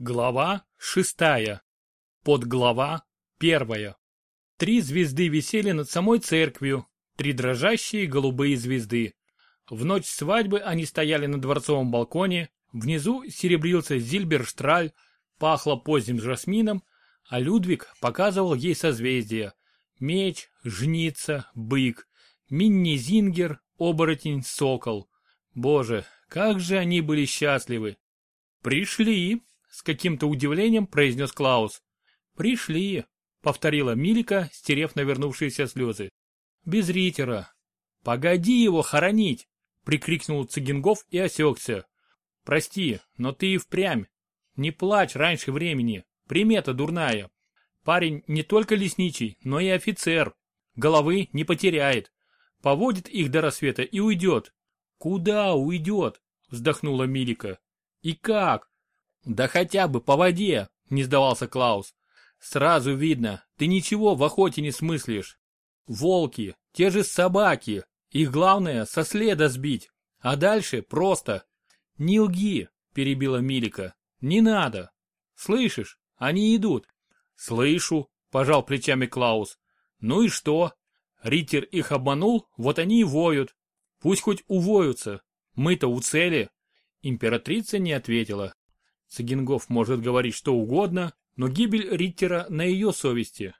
Глава шестая. Подглава первая. Три звезды висели над самой церковью, три дрожащие голубые звезды. В ночь свадьбы они стояли на дворцовом балконе, внизу серебрился Зильберштраль, пахло поздним жасмином, а Людвиг показывал ей созвездия. Меч, жница, бык, Минни-Зингер, оборотень, сокол. Боже, как же они были счастливы. «Пришли!» С каким-то удивлением произнес Клаус. «Пришли», — повторила Милика, стерев навернувшиеся слезы. «Без Ритера». «Погоди его хоронить!» — прикрикнул Цигингов и осекся. «Прости, но ты и впрямь. Не плачь раньше времени. Примета дурная. Парень не только лесничий, но и офицер. Головы не потеряет. Поводит их до рассвета и уйдет». «Куда уйдет?» — вздохнула Милика. «И как? «Да хотя бы по воде!» — не сдавался Клаус. «Сразу видно, ты ничего в охоте не смыслишь. Волки, те же собаки, их главное со следа сбить, а дальше просто. Не лги!» — перебила Милика. «Не надо! Слышишь, они идут!» «Слышу!» — пожал плечами Клаус. «Ну и что? Риттер их обманул, вот они и воют. Пусть хоть увоются. Мы-то у цели». Императрица не ответила. Цигингов может говорить что угодно, но гибель Риттера на ее совести.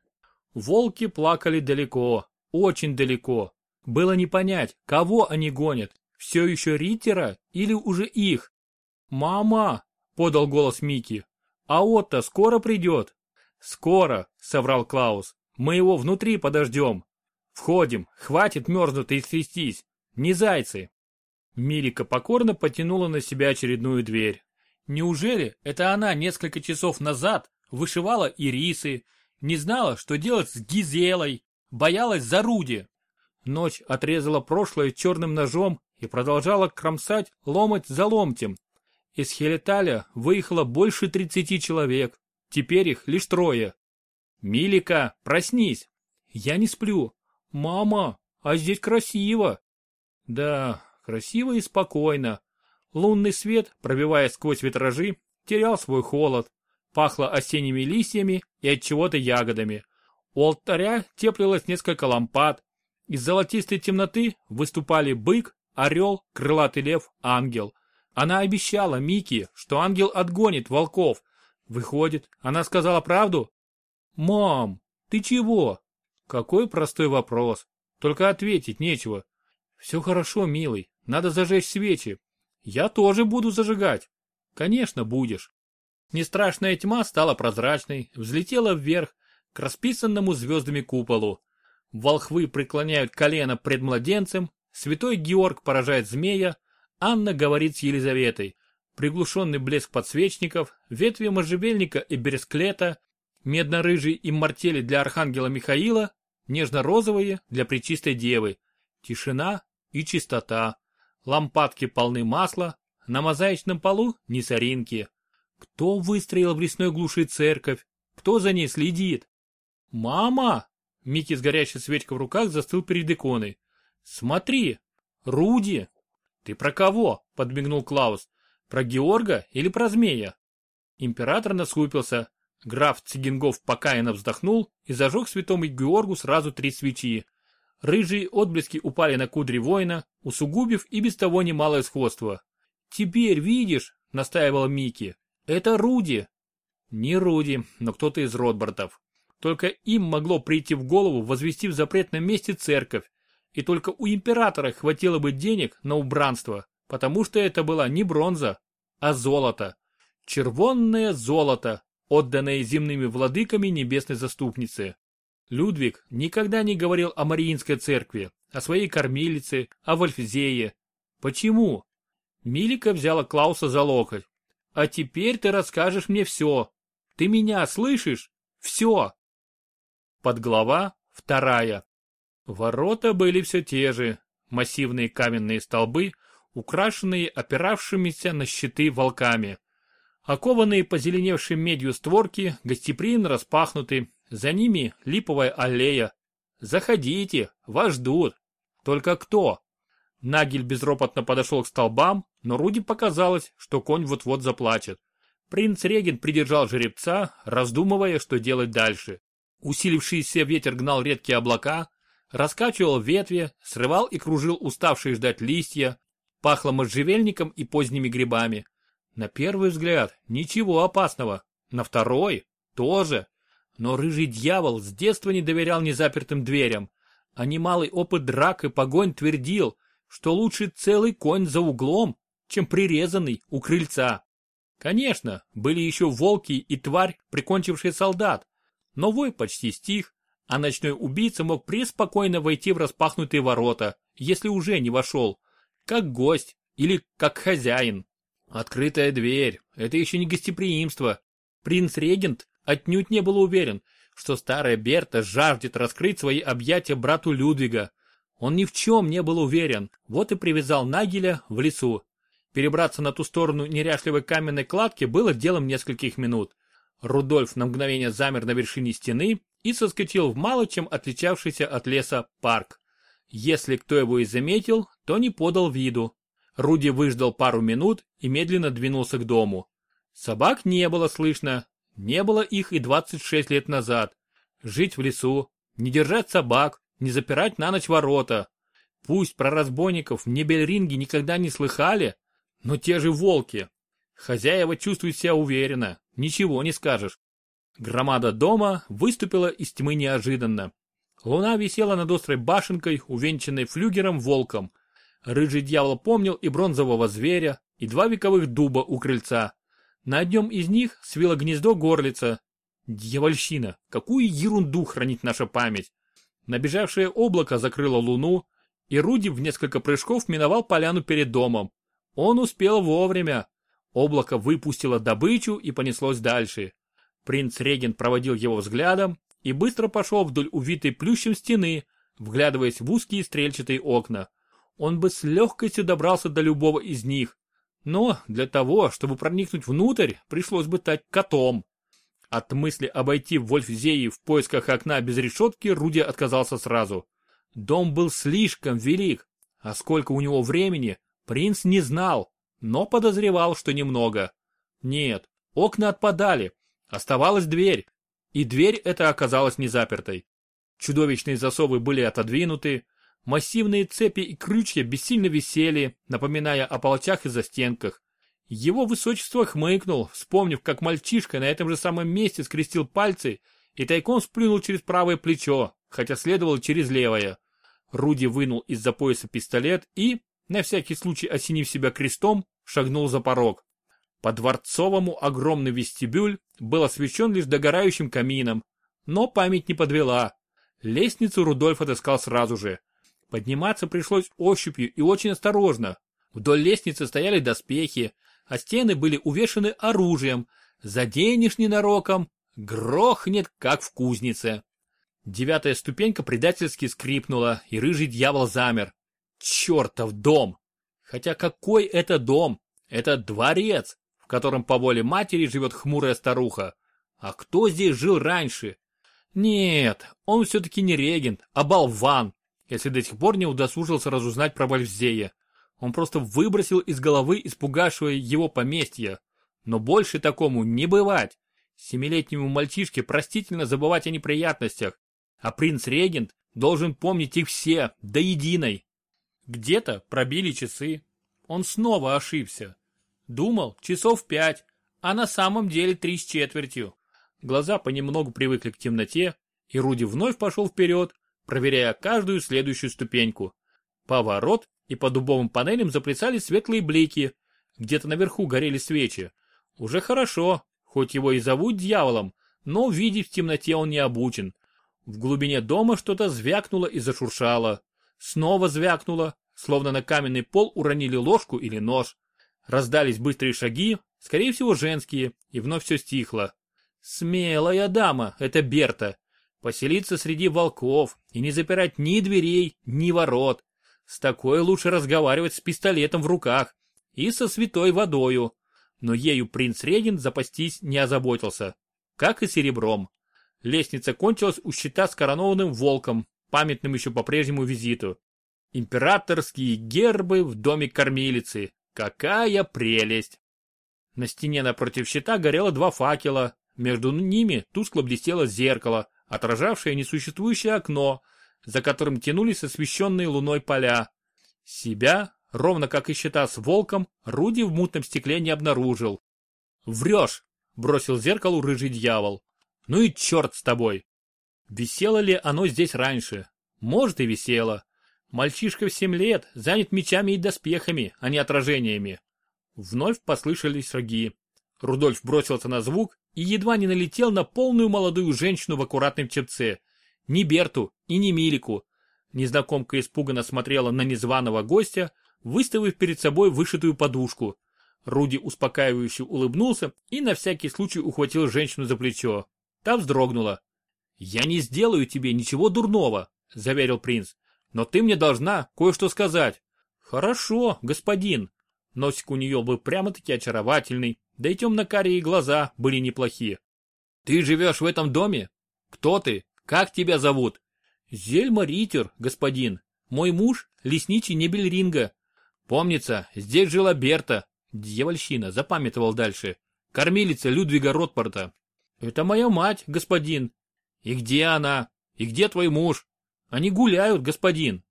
Волки плакали далеко, очень далеко. Было не понять, кого они гонят, все еще Риттера или уже их. «Мама!» — подал голос Микки. «А Отто скоро придет?» «Скоро!» — соврал Клаус. «Мы его внутри подождем. Входим, хватит мерзнуть и трястись. Не зайцы!» Милика покорно потянула на себя очередную дверь. Неужели это она несколько часов назад вышивала ирисы, не знала, что делать с Гизелой, боялась за Руди? Ночь отрезала прошлое черным ножом и продолжала кромсать ломоть за ломтем. Из Хелеталя выехало больше тридцати человек, теперь их лишь трое. «Милика, проснись!» «Я не сплю». «Мама, а здесь красиво!» «Да, красиво и спокойно. Лунный свет, пробиваясь сквозь витражи, терял свой холод. Пахло осенними листьями и от чего-то ягодами. У алтаря теплилось несколько лампад. Из золотистой темноты выступали бык, орел, крылатый лев, ангел. Она обещала Микки, что ангел отгонит волков. Выходит, она сказала правду? «Мам, ты чего?» Какой простой вопрос. Только ответить нечего. Все хорошо, милый. Надо зажечь свечи. Я тоже буду зажигать. Конечно, будешь. Нестрашная тьма стала прозрачной, взлетела вверх, к расписанному звездами куполу. Волхвы преклоняют колено пред младенцем, святой Георг поражает змея, Анна говорит с Елизаветой. Приглушенный блеск подсвечников, ветви можжевельника и бересклета, медно-рыжие иммортели для архангела Михаила, нежно-розовые для пречистой девы. Тишина и чистота. Лампадки полны масла, на мозаичном полу ни соринки. Кто выстроил в лесной глуши церковь? Кто за ней следит? Мама! Микки с горящей свечкой в руках застыл перед иконой. Смотри! Руди! Ты про кого? Подмигнул Клаус. Про Георга или про змея? Император насупился. Граф Цигингов покаянно вздохнул и зажег святому Георгу сразу три свечи. Рыжие отблески упали на кудри воина, усугубив и без того немалое сходство. «Теперь видишь», — настаивал Микки, — «это Руди». Не Руди, но кто-то из Ротбартов. Только им могло прийти в голову возвести в запретном месте церковь, и только у императора хватило бы денег на убранство, потому что это была не бронза, а золото. Червонное золото, отданное земными владыками небесной заступницы. Людвиг никогда не говорил о Мариинской церкви, о своей кормилице, о Вольфзее. Почему? Милика взяла Клауса за локоть. А теперь ты расскажешь мне все. Ты меня слышишь? Все. Подглава вторая. Ворота были все те же. Массивные каменные столбы, украшенные опиравшимися на щиты волками. Окованные позеленевшей медью створки гостеприимно распахнуты, за ними липовая аллея. Заходите, вас ждут. Только кто? Нагель безропотно подошел к столбам, но Руди показалось, что конь вот-вот заплачет. Принц-регент придержал жеребца, раздумывая, что делать дальше. Усилившийся ветер гнал редкие облака, раскачивал ветви, срывал и кружил уставшие ждать листья, пахло можжевельником и поздними грибами. На первый взгляд ничего опасного, на второй тоже. Но рыжий дьявол с детства не доверял незапертым дверям, а немалый опыт драк и погонь твердил, что лучше целый конь за углом, чем прирезанный у крыльца. Конечно, были еще волки и тварь, прикончившие солдат, но вой почти стих, а ночной убийца мог преспокойно войти в распахнутые ворота, если уже не вошел, как гость или как хозяин. Открытая дверь – это еще не гостеприимство. Принц-регент отнюдь не был уверен, что старая Берта жаждет раскрыть свои объятия брату Людвига. Он ни в чем не был уверен, вот и привязал Нагеля в лесу. Перебраться на ту сторону неряшливой каменной кладки было делом нескольких минут. Рудольф на мгновение замер на вершине стены и соскочил в мало чем отличавшийся от леса парк. Если кто его и заметил, то не подал виду. Руди выждал пару минут и медленно двинулся к дому. Собак не было слышно, не было их и 26 лет назад. Жить в лесу, не держать собак, не запирать на ночь ворота. Пусть про разбойников в Небельринге никогда не слыхали, но те же волки. Хозяева чувствуют себя уверенно, ничего не скажешь. Громада дома выступила из тьмы неожиданно. Луна висела над острой башенкой, увенчанной флюгером-волком. Рыжий дьявол помнил и бронзового зверя, и два вековых дуба у крыльца. На одном из них свело гнездо горлица. Дьявольщина, какую ерунду хранит наша память. Набежавшее облако закрыло луну, и Руди в несколько прыжков миновал поляну перед домом. Он успел вовремя. Облако выпустило добычу и понеслось дальше. Принц-регент проводил его взглядом и быстро пошел вдоль увитой плющем стены, вглядываясь в узкие стрельчатые окна. Он бы с легкостью добрался до любого из них. Но для того, чтобы проникнуть внутрь, пришлось бы стать котом. От мысли обойти Вольфзеи в поисках окна без решетки Руди отказался сразу. Дом был слишком велик, а сколько у него времени, Принц не знал, но подозревал, что немного. Нет, окна отпадали, оставалась дверь, и дверь эта оказалась не запертой. Чудовищные засовы были отодвинуты, массивные цепи и крючья бессильно висели, напоминая о полотях и застенках. Его высочество хмыкнул, вспомнив, как мальчишка на этом же самом месте скрестил пальцы и тайком сплюнул через правое плечо, хотя следовало через левое. Руди вынул из-за пояса пистолет и, на всякий случай осенив себя крестом, шагнул за порог. По дворцовому огромный вестибюль был освещен лишь догорающим камином, но память не подвела. Лестницу Рудольф отыскал сразу же. Подниматься пришлось ощупью и очень осторожно. Вдоль лестницы стояли доспехи, а стены были увешаны оружием. Заденешь ненароком, грохнет, как в кузнице. Девятая ступенька предательски скрипнула, и рыжий дьявол замер. Чертов дом! Хотя какой это дом? Это дворец, в котором по воле матери живет хмурая старуха. А кто здесь жил раньше? Нет, он все-таки не регент, а болван, если до сих пор не удосужился разузнать про Вальфзея. Он просто выбросил из головы испугавшего его поместья. Но больше такому не бывать. Семилетнему мальчишке простительно забывать о неприятностях, а принц-регент должен помнить их все, до единой. Где-то пробили часы. Он снова ошибся. Думал, часов пять, а на самом деле три с четвертью. Глаза понемногу привыкли к темноте, и Руди вновь пошел вперед, проверяя каждую следующую ступеньку. Поворот, и по дубовым панелям заплясали светлые блики. Где-то наверху горели свечи. Уже хорошо, хоть его и зовут дьяволом, но видеть в темноте он не обучен. В глубине дома что-то звякнуло и зашуршало. Снова звякнуло, словно на каменный пол уронили ложку или нож. Раздались быстрые шаги, скорее всего женские, и вновь все стихло. Смелая дама, это Берта. Поселиться среди волков и не запирать ни дверей, ни ворот. С такой лучше разговаривать с пистолетом в руках и со святой водою. Но ею принц Регин запастись не озаботился, как и серебром. Лестница кончилась у щита с коронованным волком, памятным еще по прежнему визиту. Императорские гербы в доме кормилицы. Какая прелесть! На стене напротив щита горело два факела, между ними тускло блестело зеркало, отражавшее несуществующее окно, за которым тянулись освещенные луной поля. Себя, ровно как и щита с волком, Руди в мутном стекле не обнаружил. «Врешь!» — бросил зеркалу рыжий дьявол. «Ну и черт с тобой!» Висело ли оно здесь раньше? Может и висело. Мальчишка в семь лет занят мечами и доспехами, а не отражениями. Вновь послышались шаги. Рудольф бросился на звук и едва не налетел на полную молодую женщину в аккуратном чепце. Ни Берту и ни Милику. Незнакомка испуганно смотрела на незваного гостя, выставив перед собой вышитую подушку. Руди успокаивающе улыбнулся и на всякий случай ухватил женщину за плечо. Та вздрогнула. «Я не сделаю тебе ничего дурного», — заверил принц. «Но ты мне должна кое-что сказать». «Хорошо, господин». Носик у нее был прямо-таки очаровательный, да и темно-карие глаза были неплохие. «Ты живешь в этом доме? Кто ты? Как тебя зовут?» «Зельма Ритер, господин. Мой муж — лесничий Небельринга. Помнится, здесь жила Берта. Дьявольщина, запамятовал дальше. Кормилица Людвига Ротпорта. Это моя мать, господин. И где она? И где твой муж? Они гуляют, господин.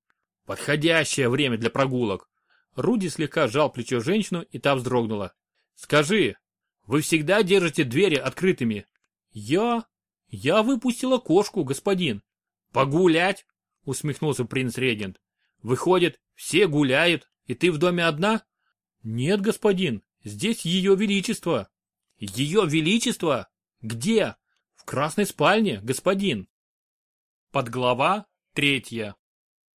Подходящее время для прогулок. Руди слегка сжал плечо женщину, и та вздрогнула. Скажи, вы всегда держите двери открытыми? Я? Я выпустила кошку, господин. Погулять? Усмехнулся принц-регент. Выходит, все гуляют, и ты в доме одна? Нет, господин, здесь ее величество. Ее величество? Где? В красной спальне, господин. Подглава третья.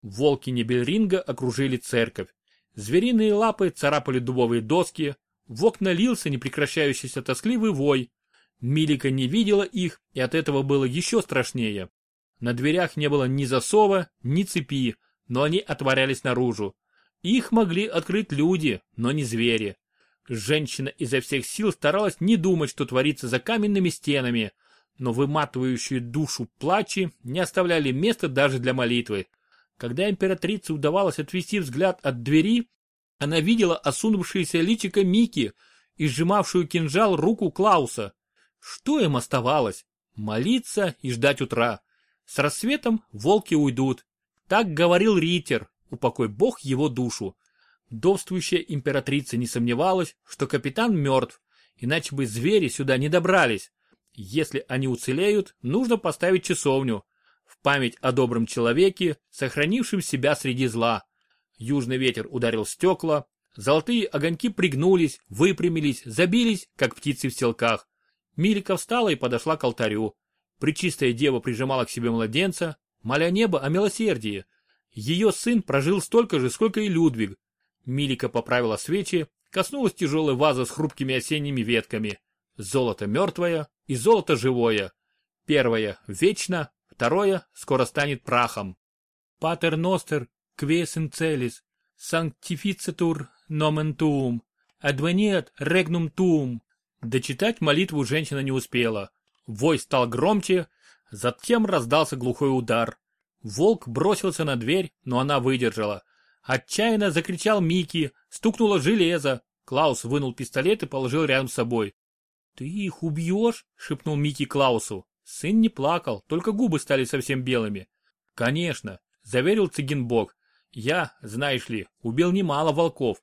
Волки Небельринга окружили церковь. Звериные лапы царапали дубовые доски, в окна лился непрекращающийся тоскливый вой. Милика не видела их, и от этого было еще страшнее. На дверях не было ни засова, ни цепи, но они отворялись наружу. Их могли открыть люди, но не звери. Женщина изо всех сил старалась не думать, что творится за каменными стенами, но выматывающие душу плачи не оставляли места даже для молитвы. Когда императрице удавалось отвести взгляд от двери, она видела осунувшееся личико Мики и сжимавшую кинжал руку Клауса. Что им оставалось? Молиться и ждать утра. С рассветом волки уйдут. Так говорил Ритер, упокой бог его душу. Довствующая императрица не сомневалась, что капитан мертв, иначе бы звери сюда не добрались. Если они уцелеют, нужно поставить часовню. Память о добром человеке, сохранившем себя среди зла. Южный ветер ударил стекла, золотые огоньки пригнулись, выпрямились, забились, как птицы в селках. Милика встала и подошла к алтарю. Пречистая дева прижимала к себе младенца, моля небо о милосердии. Ее сын прожил столько же, сколько и Людвиг. Милика поправила свечи, коснулась тяжелой вазы с хрупкими осенними ветками. Золото мертвое и золото живое. Первое – вечно, второе – скоро станет прахом. Патер Ностер, квесен целис, санктифицитур номен туум, адвенет регнум туум. Дочитать молитву женщина не успела. Вой стал громче, затем раздался глухой удар. Волк бросился на дверь, но она выдержала. Отчаянно закричал Микки, стукнуло железо. Клаус вынул пистолет и положил рядом с собой. «Ты их убьешь?» — шепнул Микки Клаусу. Сын не плакал, только губы стали совсем белыми. «Конечно», — заверил Цигенбок. «Я, знаешь ли, убил немало волков».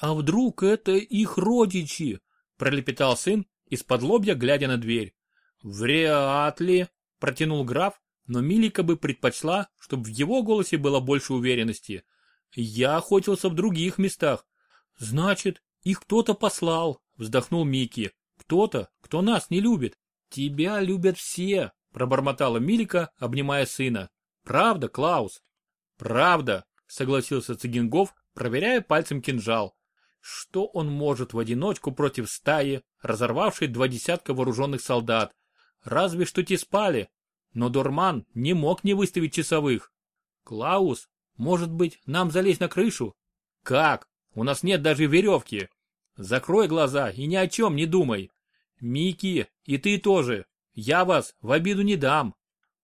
«А вдруг это их родичи?» — пролепетал сын, из-под лобья глядя на дверь. «Вряд ли», — протянул граф, но Милика бы предпочла, чтобы в его голосе было больше уверенности. «Я охотился в других местах». «Значит, их кто-то послал», — вздохнул Микки. «Кто-то, кто нас не любит». «Тебя любят все», — пробормотала Милика, обнимая сына. «Правда, Клаус?» «Правда», — согласился Цигингов, проверяя пальцем кинжал. Что он может в одиночку против стаи, разорвавшей два десятка вооруженных солдат? Разве что те спали. Но Дорман не мог не выставить часовых. Клаус, может быть, нам залезть на крышу? Как? У нас нет даже веревки. Закрой глаза и ни о чем не думай. Мики, и ты тоже. Я вас в обиду не дам.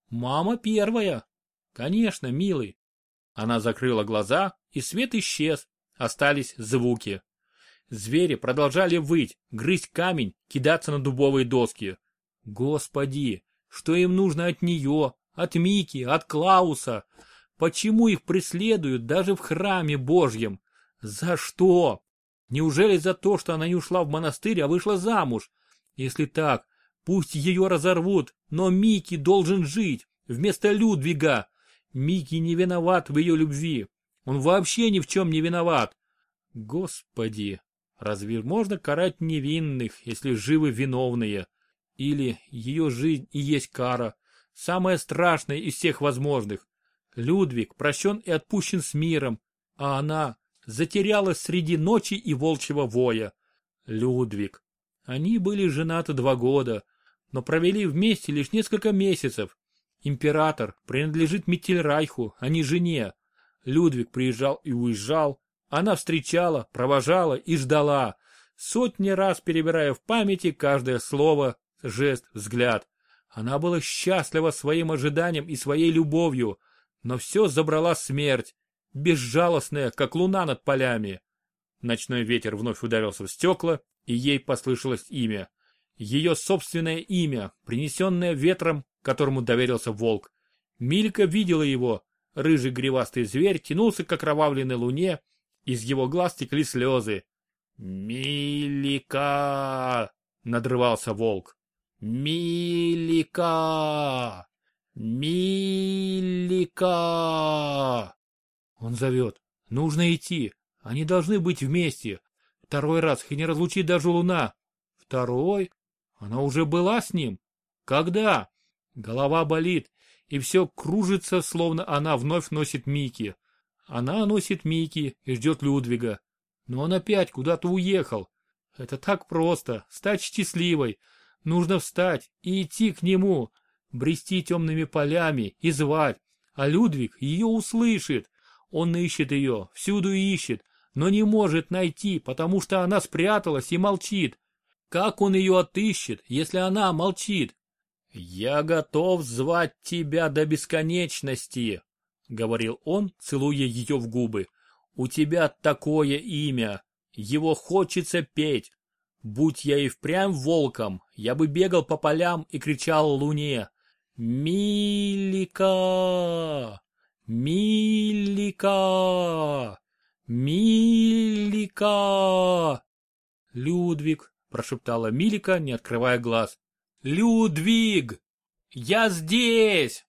Мама первая. Конечно, милый. Она закрыла глаза, и свет исчез. Остались звуки. Звери продолжали выть, грызть камень, кидаться на дубовые доски. Господи, что им нужно от нее, от Мики, от Клауса? Почему их преследуют даже в храме Божьем? За что? Неужели за то, что она не ушла в монастырь, а вышла замуж? Если так, пусть ее разорвут, но Микки должен жить, вместо Людвига. Микки не виноват в ее любви. Он вообще ни в чем не виноват. Господи, разве можно карать невинных, если живы виновные? Или ее жизнь и есть кара, самая страшная из всех возможных. Людвиг прощен и отпущен с миром, а она затерялась среди ночи и волчьего воя. Людвиг. Они были женаты два года, но провели вместе лишь несколько месяцев. Император принадлежит Миттельрайху, а не жене. Людвиг приезжал и уезжал, она встречала, провожала и ждала, сотни раз перебирая в памяти каждое слово, жест, взгляд. Она была счастлива своим ожиданием и своей любовью, но все забрала смерть, безжалостная, как луна над полями. Ночной ветер вновь ударился в стекла, и ей послышалось имя. Ее собственное имя, принесенное ветром, которому доверился волк. Милька видела его. Рыжий гривастый зверь тянулся к окровавленной луне, из его глаз текли слезы. «Милика!» — надрывался волк. «Милика! Милика!» Он зовет. «Нужно идти. Они должны быть вместе. Второй раз их не разлучит даже луна. Второй? Она уже была с ним? Когда? Голова болит, и все кружится, словно она вновь носит Мики. Она носит Мики и ждет Людвига. Но он опять куда-то уехал. Это так просто, стать счастливой, Нужно встать и идти к нему, брести темными полями и звать. А Людвиг ее услышит. Он ищет ее, всюду ищет, но не может найти, потому что она спряталась и молчит. Как он ее отыщет, если она молчит? «Я готов звать тебя до бесконечности», — говорил он, целуя ее в губы. «У тебя такое имя. Его хочется петь. Будь я и впрямь волком, я бы бегал по полям и кричал луне «Милика! Милика! Милика!» «Людвиг!» – прошептала Милика, не открывая глаз. «Людвиг! Я здесь!»